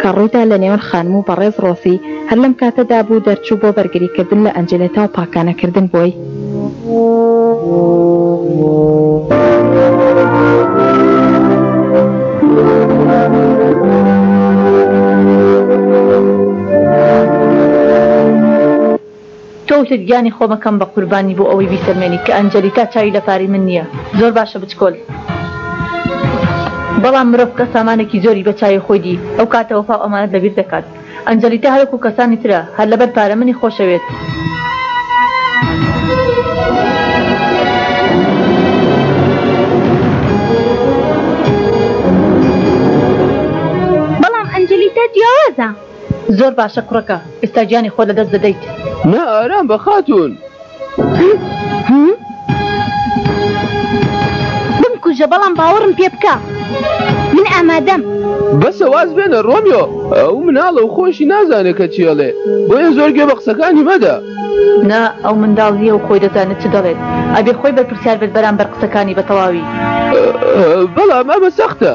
کە ڕوویدا لە نێوان خانم و بەڕێز ڕۆسی، هەر لەم کاتەدا بوو دەرچوو بۆ بەرگریکردن لە ئەنجلێتا و پاکانەکردن بۆی. تۆ وتت گیانی خۆم ئەکەم بە قوربانی بۆ ئەوەی بیسەلمێنیت کە ئەنجەلیتا چاوی لە پارەی من نییە. زۆر باشە بچکۆل. بەڵام مرۆڤ کە سامانێکی زۆری بە چاوی خۆی دی، ئەو کاتە وەفا و ئەمانەت لەبیر دەکات. ئەنجەلیتا هەر وەکوو کەسانی ترە، هەر لەبەر پارە منی خۆشەوێت. بەڵام ئەنجەلیتا جیاوازە. زۆر باشە کوڕەکە ئێستا گیانی خۆت لەدەست دەدەیت. نا ئارام بە خاتوون. بمکوژە بەڵام باوەڕم پێ بکە من ئامادەم. بەسە واز بێنە ڕۆمیۆ ئەو مناڵە و خۆشی نازانێت کە چی ئەڵێ بۆیە زۆر گوێ بە قسەکانی مەدە. نا ئەو منداڵ نییە و خۆی دەزانێت چ دەڵێت ئەبێ خۆی بەرپرسیار بێت بەرامبەر قسەکانی بە تەواوی. بەڵام ئەمە سەختە.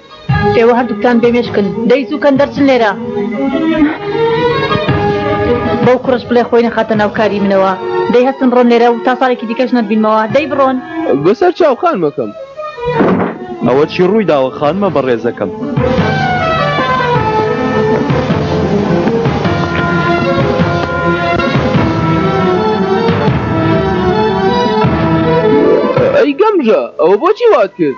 ئێوە هەردووکتان بێ مێشکن دەی زووکەن دەرچن لێرە بەو کوڕش بڵێ خۆی نەخاتە ناو کاری منەوە دەی هەستن ڕۆن لێرە و تا ساڵێکی دیکەش نەتبینمەوە دەی بڕۆن بەسەر چاوخان مەکەم ئەوە چی ڕووی داوە خانمە بەڕێزەکەم. ئەی گەمژە ئەوە بۆچی وات کرد؟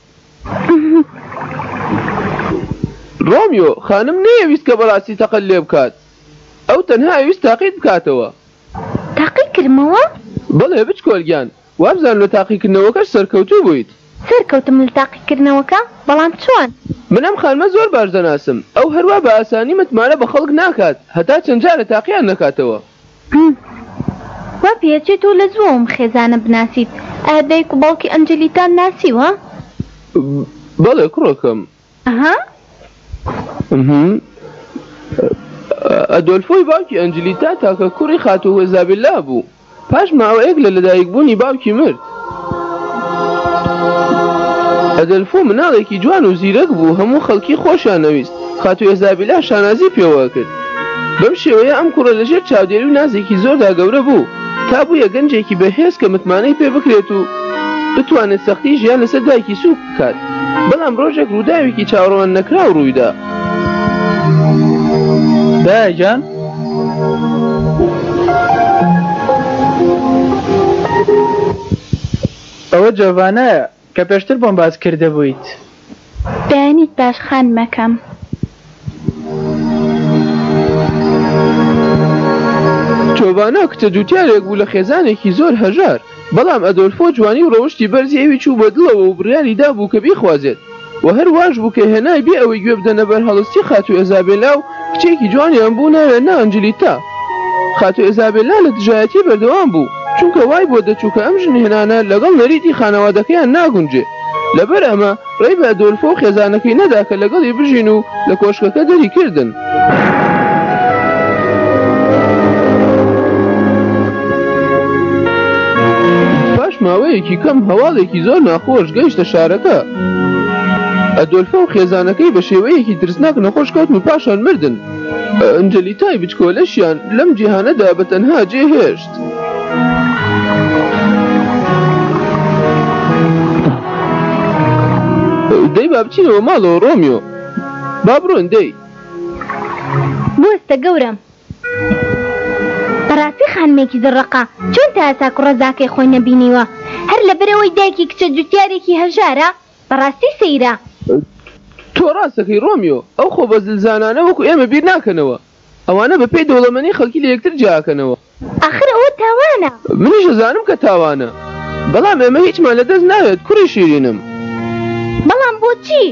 ڕۆمیۆ، خانم نەیەویست کە بەڕاستی تەقەت لێ بکات، ئەو تەنها ئەیویست تاقیت بکاتەوە. تاقی کردمەوە؟ بەڵێ بچکۆل گیان، وابزانم لە تاقیکردنەوەکەش سەرکەوتوو بوویت. سەرکەوتم لە تاقیکردنەوەکە؟ بەڵام چۆن؟ من ئەم خانمە زۆر باش دەناسم، ئەو هەروا بە ئاسانی متمانە بە خەڵک ناکات هەتا چەند جارە تاقییان نەکاتەوە. م وا پێچێ تۆ لە زووەوەم خێزانم بناسیت، ئایا دایک و باوکی ئەنجلیتام ناسیوە؟ بەڵێ کوڕەکەم. ها؟ م ئەدۆلفۆی باوکی ئەنجلیتا تاکە کوڕی خاتوو وێزابیلا بوو، پاش ماوەیەک لە لەدایکبوونی باوکی مرد. ئەدەلفۆ مناڵێکی جوان و زیرەک بوو هەموو خەڵکی خۆشیان نەویست خاتو ئێزابیلا شانازی پێوە کرد بەم شێوەیە ئەم کوڕە لەژێر چاودێری و نازێکی زۆردا گەورە بوو تا بووە گەنجێکی بەهێز کە متمانەی پێ بکرێت و بتوانێت سەختی ژیان لەسەر دایکی سوک کات بەڵام ڕۆژێک ڕووداوێکی چاڕۆن نەکراو ڕوویدا دایجان ئەوە جۆڤانایە کە پێشتر بۆم باس کردبوویت. بەیانیت باش خانمەکەم. جۆڤانا کچە جووتیارێک بوو لە خێزانێکی زۆر هەژار، بەڵام ئەدۆلفۆ جوانی و ڕەوشتی بەرزی ئەوی چوو بە دڵەوە و بڕیاری دابوو کە بیخوازێت و هەر واش بوو کە هێنای بێ ئەوەی گوێ بدەنە بەرهەڵستی خاتوو ئێزابێلا و کچێکی جوانیان بوو ناویان نا ئەنجلیتا. خاتوو ئێزابێلا لە دژایەتی بەردەوام بوو، چونکە وای بۆ دەچوو کە ئەم ژن هێنانە لەگەڵ نەریتی خانەوادەکەیان ناگونجێ، لەبەر ئەمە، ڕێی بە ئەدۆلفۆ و خێزانەکەی نەدا کە لەگەڵی بژین و لە کۆشکەکە دەری کردن. پاش ماوەیەکی کەم هەواڵێکی زۆر ناخۆش گەیشتە شارەکە. ئەدۆلفۆ و خێزانەکەی بە شێوەیەکی ترسناک نەخۆش کەوتن و پاشان مردن. ئەنجلیتای بچکۆلەشیان لەم جیهانەدا بە تەنها جێهێشت. دەی با بچینەوە ماڵەوە ڕۆمیۆ با بڕۆن دەی بۆستە گەورەم بەڕاستی خانمێکی دڕقە چۆن تا ئەسا کوڕەزاکەی خۆی نەبینیوە هەر لە بەرەوەی دایکی کچە جوتیارێکی هەژارە بەڕاستی سەیرە تۆ ڕاستەکەی ڕۆمیۆ ئەو خۆ بە زلزانانە وەکو ئێمە بیر ناکەنەوە ئەوانە بە پێی دەوڵەمەنی خەڵکی لە یەکتر جیاکەنەوە. ئاخر ئەوە تاوانە. منیش ئەزانم کە تاوانە. بەڵام ئێمە هیچمان لە دەست ناێت کوڕی شیرینم. بەڵام بۆچی؟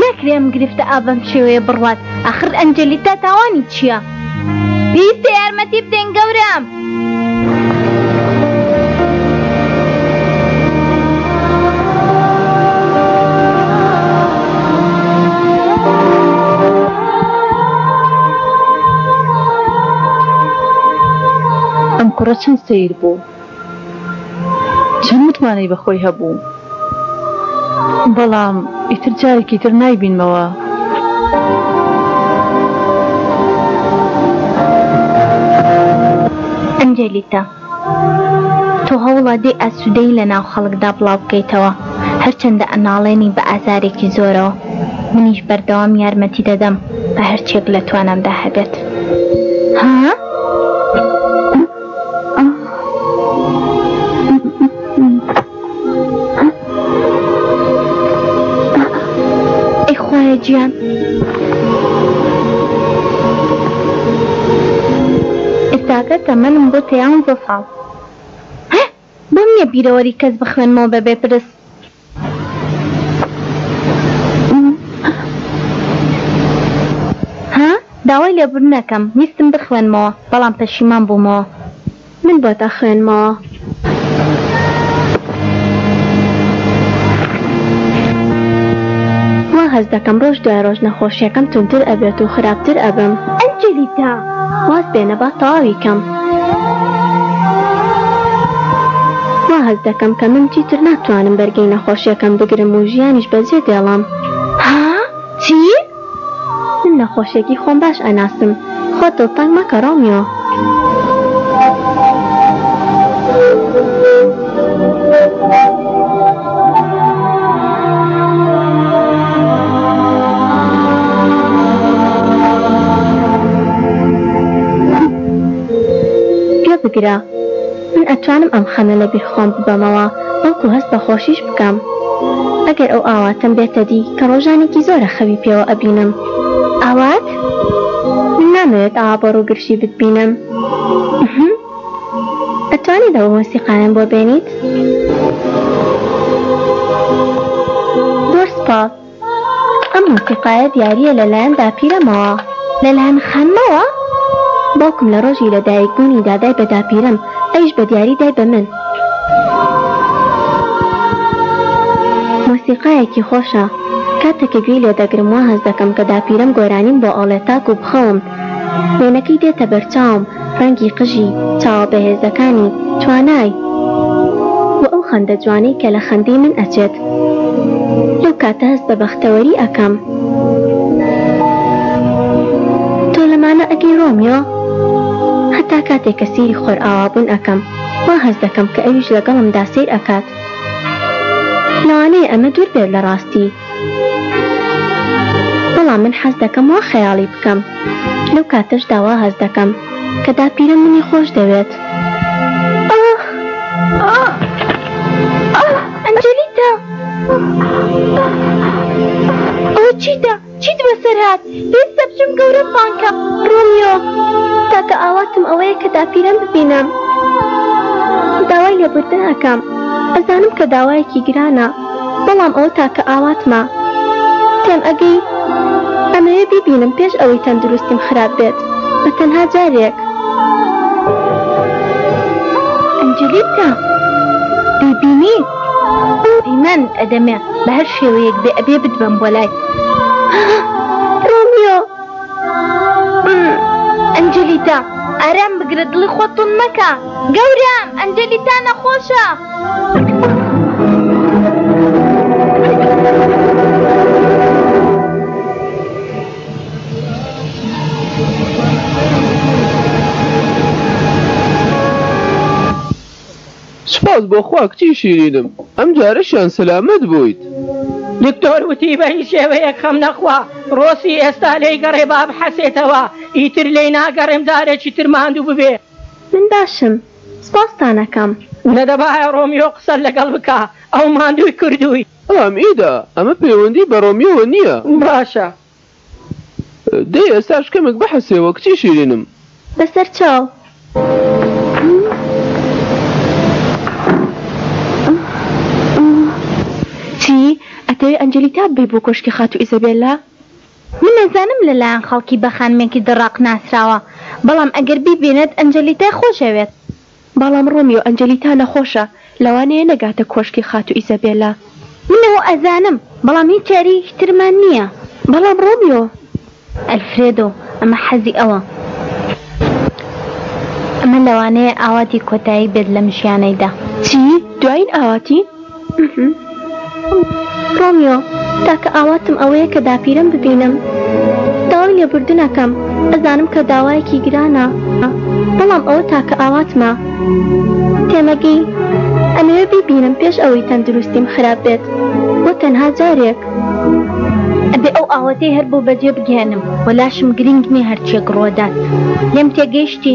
ناکرێ ئەم گرفتە ئا بەم شێوەیە بڕوات. ئاخر ئەنجەلیتا تاوانی چیە؟ پێویستە یارمەتی بدەین گەورەم. ئەم کوڕە چەند سەیر بوو. چەند متمانەی بەخۆی هەبوو بەڵام ئیتر جارێکی تر نایبینمەوە. ئەنجێلیتا، تۆ هەوڵئەدەی ئاسوودەیی لەناو خەڵکدا بڵاوبکەیتەوە، هەرچەندە ئەناڵێنی بە ئازارێکی زۆرەوە، منیش بەردەوام یارمەتی دەدەم بە هەرچییەک لە توانامدا هەبێت. ها؟ ئەی خوایە گیان ئێستاکە تەمەنم بۆ تەیاون زۆ ساڵ بۆم نیە بیرەوەری کەس بخوێنمەوە بەبێ پرس. ها؟ داوای لێبوردن ئەکەم ویستم بخوێنمەوە بەڵام پەشیمان بوومەوە. من بۆت ئەخوێنمەوە. وا هەست دەکەم ڕۆژ دوای ڕۆژ نەخۆشیەکەم توندتر ئەبێت و خراپتر ئەبم. ئەنجلیتا! واز بێنە با تەواوی کەم. وا هەست دەکەم کە من چیتر ناتوانم بەرگەی نەخۆشیەکەم بگرم و ژیانیش بەجێ دێڵم. ها؟ چی؟ من نەخۆشیەکی خۆم باش ئەناسم. خۆت دڵتەنگ مەکە ڕۆمیۆ. گوێبگرە من ئەتوانم ئەم خەمە لە بیر خۆم ببەمەوە بەڵکو هەست بە خۆشیش بکەم ئەگەر ئەو ئاواتەم بێتە دی کە ڕۆژانێکی زۆرە خەوی پێوە ئەبینم. ئاوات؟ من نامەوێت ئاوا بە ڕووگرژی بتبینم. ئەتوانیت ئەو مۆسیقایەم بۆ بێنیت؟ زۆر سپاس. ئەم مۆسیقایە دیارییە لەلایەن داپیرەمەوە. لەلایەن خانمەوە؟ باوکم لە ڕۆژی لەدایکبوونیدا دای بە داپیرەم، ئەویش بە دیاری دای بە من. مۆسیقایەکی خۆشە. کاتێک کە گوێی لێ دەگرم وا هەست دەکەم کە داپیرەم گۆرانیم بۆ ئەڵێ تاکوو بخەوم. وێنەکەی دێتە بەرچاوم. ڕەنگی قژی چاوە بەهێزەکانی توانای و ئەو خەندە جوانەی کە لە خەندەی من ئەچێت لەو کاتە هەست بە بەختەوەری ئەکەم تۆ لەمانە ئەگەی ڕۆمیۆ هەتا کاتێک کە سیری خۆرئاوابوون ئەکەم وا هەست دەکەم کە ئەویش لەگەڵمدا سیر ئەکات لەوانەیە ئەمە دوور بێت لە ڕاستی بەڵام من حەز دەکەم وا خەیاڵی بکەم لەو کاتەشدا وا هەست دەکەم کە داپیرەم منی خۆش دەوێت ئەنجلیتا ئەو چیتە چیت بەسەر هات پێت دەبچم گەورە پانکە ڕۆمیۆ تاکە ئاواتم ئەوەیە کە داپیرەم ببینم داوای لێبوردن ئەکەم ئەزانم کە داوایەکی گرانە بەڵام ئەوە تاکە ئاواتمە تێم ئەگەی ئەمەوێ بیبینم پێش ئەوەی تەندروستیم خراپ بێت بە تەنها جارێک ئەنجلیتا بیبینی ریمان ئەدەمێ بە هەر شێوەیەک بێ ئەبێ بتبەم بۆ لای ڕۆمیۆ ئەنجلیتا ئارام بگرە دڵی خۆت توند مەکە گەورەم ئەنجلیتا نەخۆشە. سوپاس بۆ خوا کچی شیرینم ئەم جارەشیان سەلامەت بوویت. دکتۆر وتی بە هیچ شێوەیەک خەم نەخوا ڕۆسی ئێستا لێی گەڕێ با بحەسێتەوە ئیتر لێی ناگەڕێم جارێکی تر ماندوو ببێ. من باشم سوپاستان ئەکەم. نەدەبایە ڕۆمیۆ قسەت لەگەڵ بکا ئەو ماندووی کردووی. ئام ئیدا ئەمە پەیوەندی بە ڕۆمیۆوە نییە. باشە دەی ئێستاش کەمێک بحەسێوە کچی شیرینم. بەسەر چاو. چی؟ ئەتەوێ ئەنجەلیتا ببەی بۆ کۆشکی خاتوو ئیزەبێلا؟ من ئەزانم لەلایەن خەڵکی بە خانمێکی دڕاق ناسراوە، بەڵام ئەگەر بیبینێت ئەنجەلیتای خۆش ئەوێت. بەڵام ڕۆمیۆ ئەنجەلیتا نەخۆشە، لەوانەیە نەگاتە کۆشکی خاتوو ئیزەبێلا. من ئەوە ئەزانم، بەڵام هیچ چارەیەکی ترمان نییە. بەڵام ڕۆمیۆ. ئەلفرێدۆ، ئەمە حەزی ئەوە. ئەمە لەوانەیە ئاواتی کۆتایی بێت لەم ژیانەیدا. چی؟ دوایین ئاواتی؟ ئەحم ڕۆمیۆ، تاکە ئاواتم ئەوەیە کە داپیرەم ببینم. داوای لێبوردن ئەکەم، ئەزانم کە داوایەکی گرانە، بەڵام ئەوە تاکە ئاواتمە. تێمەگەی، ئەمەوێ بیبینم پێش ئەوەی تەندروستیم خراپ بێت بۆ تەنها جارێک. ئەبێ ئەو ئاواتەی هەر بۆ بەجێ بگەیەنم و لاشم گرینگ نیە هەرچیەک ڕووەدات. لێم تێگەیشتی؟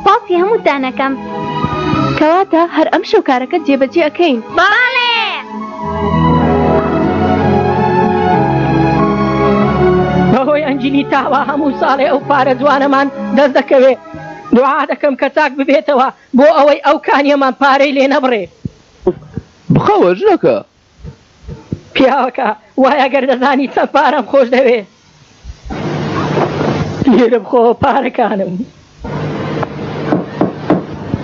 سپاسی هەمووتان ئەکەم. کەواتە هەر ئەمشەو کارەکەت جێبەجێ ئەکەین. بەهۆی ئەنجلیتاوە هەموو ساڵێ ئەو پارە جوانەمان دەست دەکەوێ. دوعا دەکەم کە چاک ببێتەوە بۆ ئەوەی ئەو کانیەمان پارەی لێ نەبڕێ. بخەوە ژنەکە. پیاوەکە، وای ئەگەر دەزانی چەند پارەم خۆشدەوێ لێرە بخۆوە پارەکانم.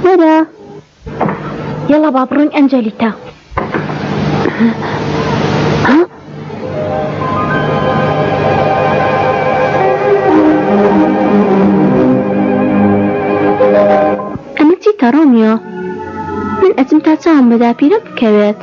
برا یەڵا با بڕۆین ئەنجەلیتا. ئەمە چیتە ڕۆمیۆ؟ من ئەچم تا چاوم بە داپیرە بکەوێت.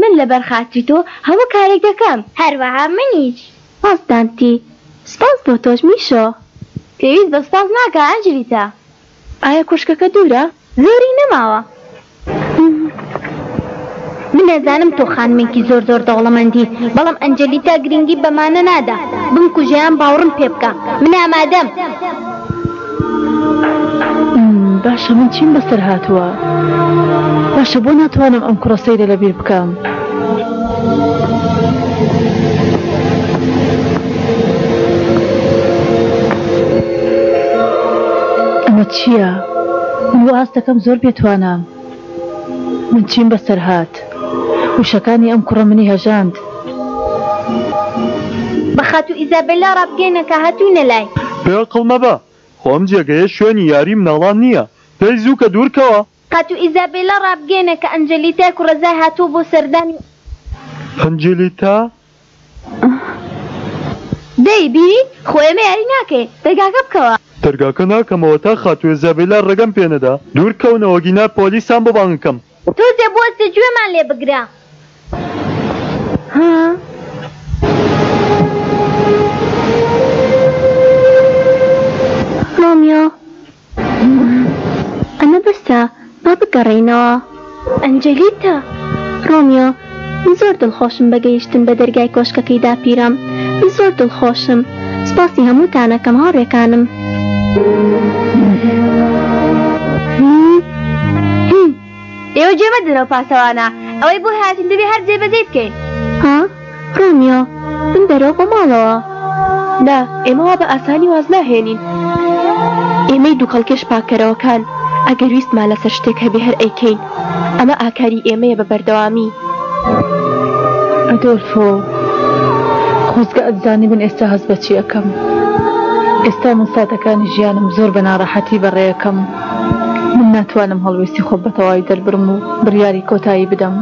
من لەبەر خاتری تۆ هەموو کارێک دەکەم. هەروەها منیش. سپاس دانتی. سپاس بۆ تۆش میشۆ. پێویست بە سپاس ناکا ئەنجلیتا. ئایا کۆشکەکە دوورە؟ زۆری نەماوە. من ئەزانم تۆ خانمێکی زۆر زۆر دەوڵەمەندی، بەڵام ئەنجلیتا گرنگی بەمانە نادا. بمکوژە یان باوڕم پێبکە. من ئامادەم. باشە من چیم بەسەر هاتووە باشە بۆ ناتوانم ئەم کوڕە سەیرە لەبیر بکەم ئەمە چییە من واز دەکەم زۆر بێتوانم من چیم بەسەر هات. وشەکانی ئەم کوڕە منی هەژاند. بە خاتوو ئیزابێلا ڕابگەینە کە هاتووینە لای. بێ ئەقڵ مەبە. خۆ ئەم جێگەیە شوێنی یاری مناڵان نییە. پێی زووکە دوور کەوە. خاتوو ئیزابێلا ڕابگەینە کە ئەنجێلیتای کوڕەزای هاتووە بۆ سەردانی. ئەنجێلیتا دەی بیری خۆ ئێمە یاری ناکەین دەرگاکە بکەوە. دەرگاکە ناکەمەوە تا خاتوو زەبیلا ڕێگەم پێ نەدا دوور کەونەوە گینا پۆلیسان بۆ بانگ کەم. تۆزێ بوەستە گوێمان لێ بگرە. ئەمە بەسە با بگەڕێینەوە. ئەنجەلیتا، ڕۆمیۆ، من زۆر دڵخۆشم بە گەیشتن بە دەرگای کۆشکەکەی داپیرەم. من زۆر دڵخۆشم. سوپاسی هەمووتان ئەکەم هاوڕێکانم. ئێوە گوێ مەدەنەوە پاسەوانە ئەوەی بۆ هاتین دەبێ هەر جێبەجێی بکەین. ها ڕۆمیۆ من بەرەو بۆ ماڵەوە. نا ئێمە وا بە ئاسانی واز ناهێنین ئێمەی دووکەڵکێش پاککەرەوەکان ئەگەر ویستمان لەسەر شتێک هەبێ هەر ئەیکەین ئەمە ئاکاری ئێمەیە بە بەردەوامی. ئەدۆلفۆ خۆزگە ئەتزانیبن ئێستا هەست بە چی ئەکەم ئێستا من ساتەکانی ژیانم زۆر بە ناڕەحەتی بەڕێ ئەکەم. من ناتوانم هەڵوێستی خۆم بە تەواوی دەرببڕم و بڕیاری کۆتایی بدەم.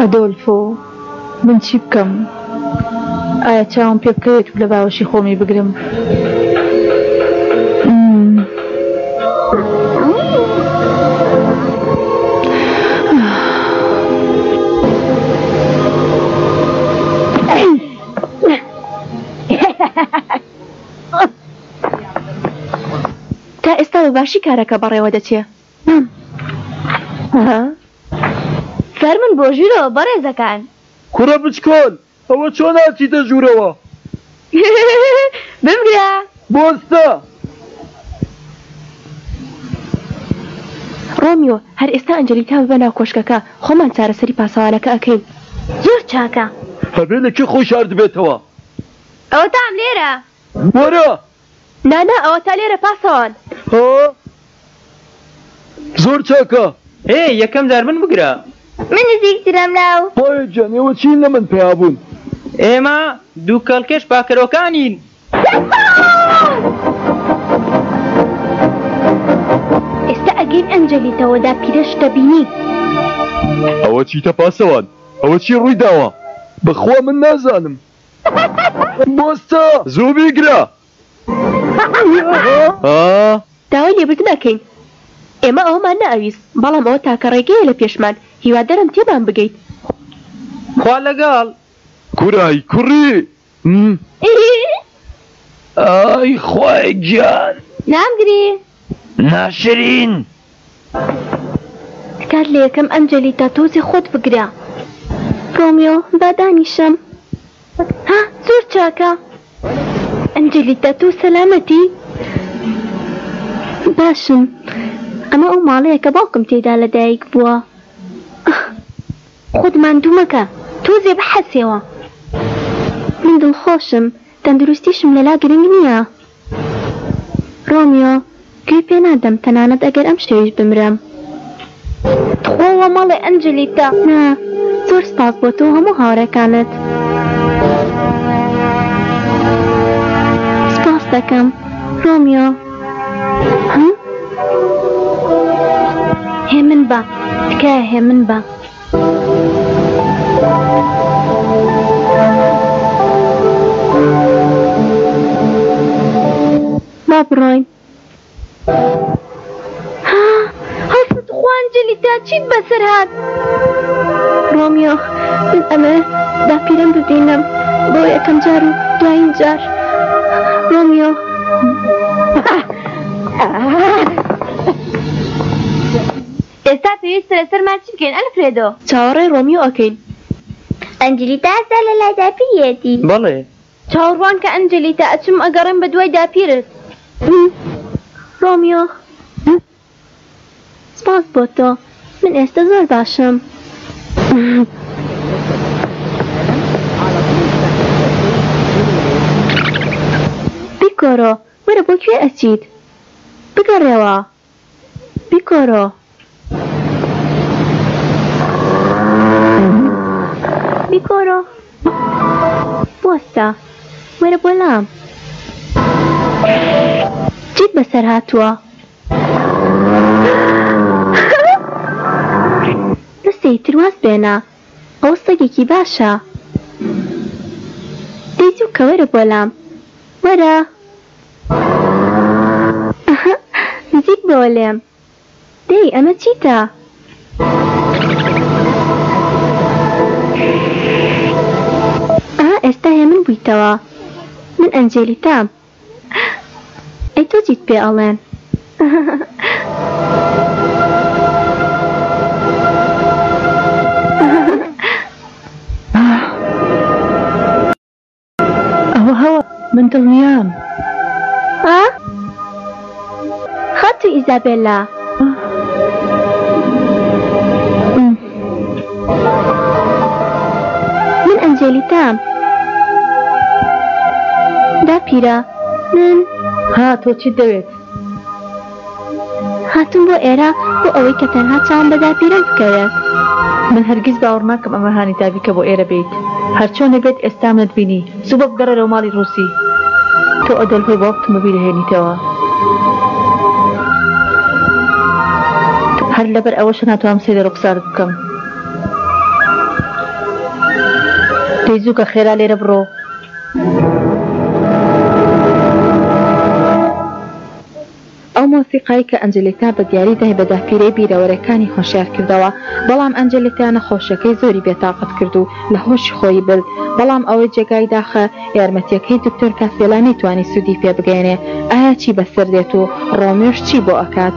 ئەدۆلفۆ، من چی بکەم؟ ئایا چاوم پێ بکەوێت و لە باوەشی خۆمی بگرم؟ تا ئێستا بە باشی کارەکە بەڕێوە دەچێ مام. ها فەرموون بۆ ژوورەوە بەڕێزەکان. کوڕە بچکۆل ئەوە چۆن ئەچیتە ژوورەوە. بمگرە. بۆستە. ڕۆمیۆ، هەر ئێستا ئەنجەلیتا ببە ناو کۆشکەکە، خۆمان چارەسەری پاسەوانەکە ئەکەین. زۆر چاکە. ئەبێ لە کوێ خۆی شاردبێتەوە. ئەوە تام لێرە. وەرە. نا نا ئەوە تا لێرە پاسەوان. ها زۆر چاکە. ئێ یەکەم جار من بگرە. من نزیکترم لەو. پایە گیان ئێوە چین لە من پیا بوون. ئێمە دووکەڵکێش پاکەرۆکانین. ئێستا ئەگەین ئەنجەلیتەوە داپیرەش دەبینین. ئەوە چیتە پاسەوان ئەوە چی ڕووی داوە. بەخوا من نازانم. بۆستە زوو بیگرە. داوای لێبردن ئەکەین. ئێمە ئەوەمان نەئەویست بەڵام ئەوە تاکە ڕێگەیە لە پێشمان هیوادەرم تێمان بگەیت. خوا لەگەڵ. کورای کوڕی م. ئای خوایە گیان. نامگری. ناشرین. تکات لە یەکەم ئەنجەلیتا تۆزێ خۆت بگرە. ڕۆمیۆ، با دانیشم. ها زۆر چاکە. ئەنجەلیتا تۆ سەلامەتی؟ باشم. ئەمە ئەو ماڵەیە کە باوکم تێیدا لەدایک بووە. خۆت ماندوو مەکە. تۆزێ بحەسێوە. من دڵخۆشم. تەندروستیشم لەلا گرنگ نییە. ڕۆمیۆ، گوێی پێ نادەم تەنانەت ئەگەر ئەم شەویش بمرم. تخوا وا مەڵێ ئەنجلیتا. نا، زۆر سپاس بۆ تۆ و هەموو هاوڕێکانت. سپاست دەکەم. ڕۆمیۆ، هەم؟ هێمن بە، تکایە هێمن بە. با بڕۆین ها هەڵسە توخوان جلی تا چیت بەسەر هات ڕۆمیۆ من ئەمە داپیرم ببینم بۆ یەکەم جار و دوایین جار ڕۆمیۆ ئێستا پێویستە لەسەرمان چی بکەین ئەلفرێدۆ؟ چاوەڕێی ڕۆمیۆ ئەکەین. ئەنجلیتا ئەستا لە لای داپیریەتی. بەڵێ. چاوەڕوان کە ئەنجلیتا. ئەچم ئەگەڕێم بە دوای داپیرت. ڕۆمیۆ، سپاس بۆ تۆ. من ئێستا زۆر باشم. بیکۆرۆ، وەرە بۆ کوێ ئەچیت؟ بگەڕێوە. بیکۆرۆ. بیکۆرۆ. بوەستە. وەرە بۆ لام. جیت بەسەر هاتووە. بەسە ئیتر واز بێنە. ئەوە سەگێکی باشە. دەی زوو کە وەرە بۆ لام. وەرە. ئەهە نزیک بەوە لێم. دەی ئەمە چیتە؟ ئا ئێستا هێمن بوویتەوە. من ئەنجێلیتام. ئەی تۆ چیت پێ ئەڵێن؟ ئەوە من دڵنیام ها خاتو ئیزابێلا من ئەنجێلیتام داپیرە من ها تۆ چیت دەوێت هاتم بۆ ئێرە بۆ ئەوەی کە تەنها چاوم بە داپیرەم بکەوێت. من هەرگیز باوەڕ ناکەم ئەمە هانی دابی کە بۆ ئێرە بێیت. هەرچۆنێ بێت ئێستا منت بینی. زوو بە بگەڕێرەوە ماڵی ڕووسی. تۆ ئەدۆلفۆی باوکتم بە بیرهێنیتەوە. هەر لەبەر ئەوەشە ناتوانم سەیری ڕووخسارت بکەم. پێی زوو کە خێرا لێرە بڕۆ. ئەو مۆسیقای کە ئەنجلیتا بە دیاری دای بە داپیرەی بیرەوەرێکانی هۆشیار کردەوە، بەڵام ئەنجلیتا نەخۆشیەکەی زۆری بێتاقەت کرد و لە هۆشی خۆیی برد، بەڵام ئەوەی جێگای داخە یارمەتیەکەی دکتۆر کاسێلا نەیتوانی سودی پێ بگەیەنێ، ئایا چی بەسەر دێت و ڕۆمیۆش چی بۆ ئەکات؟